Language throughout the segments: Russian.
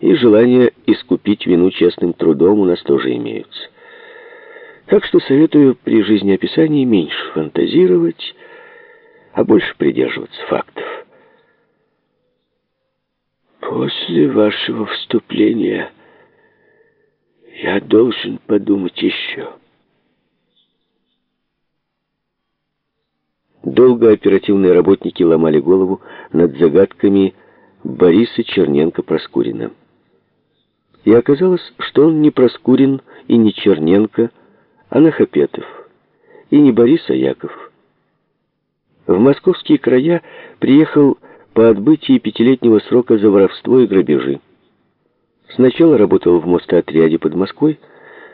и желание искупить вину честным трудом у нас тоже имеются. Так что советую при жизнеописании меньше фантазировать, а больше придерживаться фактов. После вашего вступления я должен подумать еще. Долго оперативные работники ломали голову над загадками Бориса Черненко-Проскурина. И оказалось, что он не Проскурин и не Черненко, а Нахапетов, и не Борис, а Яков. В московские края приехал по отбытии пятилетнего срока за воровство и грабежи. Сначала работал в мостоотряде под Москвой,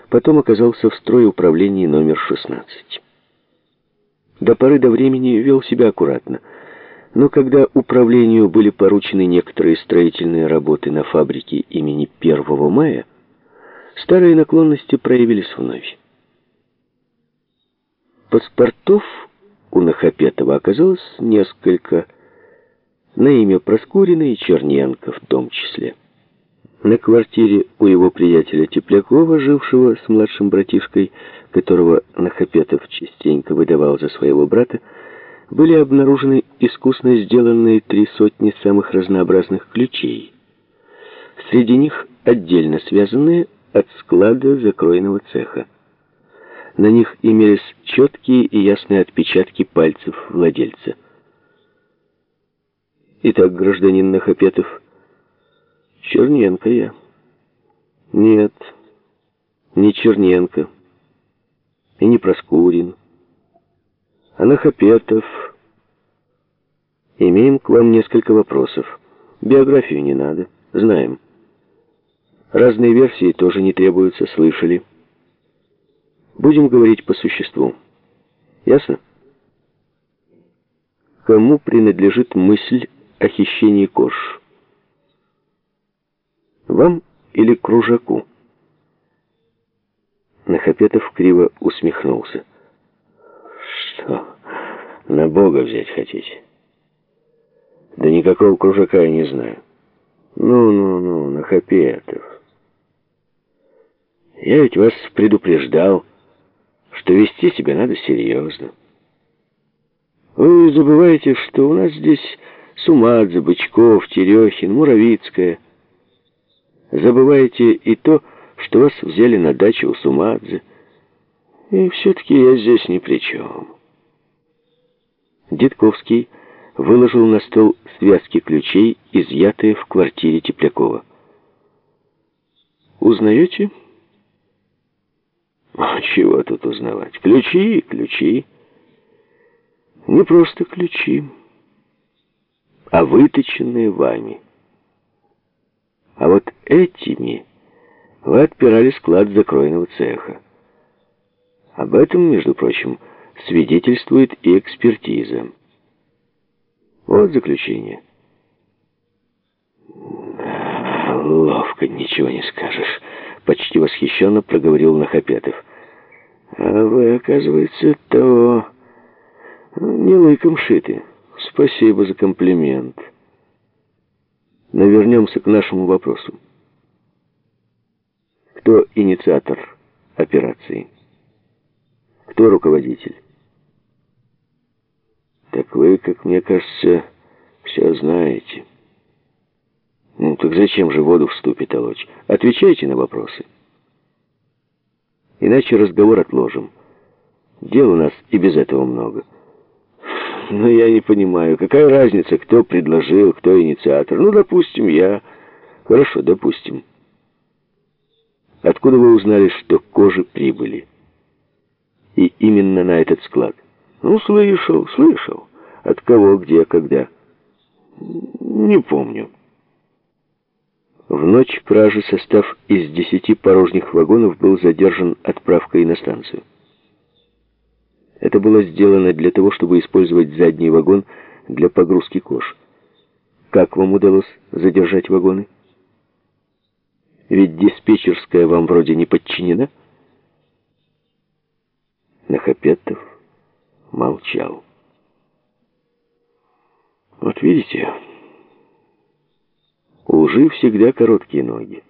потом оказался в стройуправлении номер 16. До поры до времени вел себя аккуратно, но когда управлению были поручены некоторые строительные работы на фабрике имени 1 мая, старые наклонности проявились вновь. Паспортов у Нахапетова оказалось несколько, на имя Проскурина и Черненко в том числе. На квартире у его приятеля Теплякова, жившего с младшим братишкой, которого Нахапетов частенько выдавал за своего брата, были обнаружены искусно сделанные три сотни самых разнообразных ключей. Среди них отдельно связанные от склада закроенного цеха. На них имелись четкие и ясные отпечатки пальцев владельца. Итак, гражданин Нахапетов, Черненко я. Нет, не Черненко. И не Проскурин. А Нахапетов. Имеем к вам несколько вопросов. Биографию не надо, знаем. Разные версии тоже не требуются, слышали. Будем говорить по существу. Ясно? Кому принадлежит мысль о хищении кож? Вам или кружаку? Нахапетов криво усмехнулся. Что, на Бога взять хотите? Да никакого кружака я не знаю. Ну-ну-ну, Нахапетов. Я ведь вас предупреждал, что вести себя надо серьезно. Вы забываете, что у нас здесь Сумадзе, Бычков, Терехин, Муравицкая — Забываете и то, что вас взяли на дачу у Сумадзе. И все-таки я здесь ни при чем. Дедковский выложил на стол связки ключей, изъятые в квартире Теплякова. «Узнаете?» а «Чего тут узнавать? Ключи, ключи. Не просто ключи, а выточенные вами». А вот этими вы отпирали склад закроенного цеха. Об этом, между прочим, свидетельствует и экспертиза. Вот заключение. ловко, ничего не скажешь. Почти восхищенно проговорил Нахапетов. А вы, оказывается, того не лыком шиты. Спасибо за комплимент. Но вернемся к нашему вопросу. Кто инициатор операции? Кто руководитель? Так вы, как мне кажется, все знаете. Ну, так зачем же воду в ступе толочь? Отвечайте на вопросы. Иначе разговор отложим. Дел у нас и без этого много. Но я не понимаю, какая разница, кто предложил, кто инициатор. Ну, допустим, я. Хорошо, допустим. Откуда вы узнали, что кожи прибыли? И именно на этот склад? Ну, слышал, слышал. От кого, где, когда? Не помню. В ночь кражи состав из десяти порожних вагонов был задержан отправкой на станцию. Это было сделано для того, чтобы использовать задний вагон для погрузки кож. Как вам удалось задержать вагоны? Ведь диспетчерская вам вроде не подчинена. Нахапетов молчал. Вот видите, У лжи всегда короткие ноги.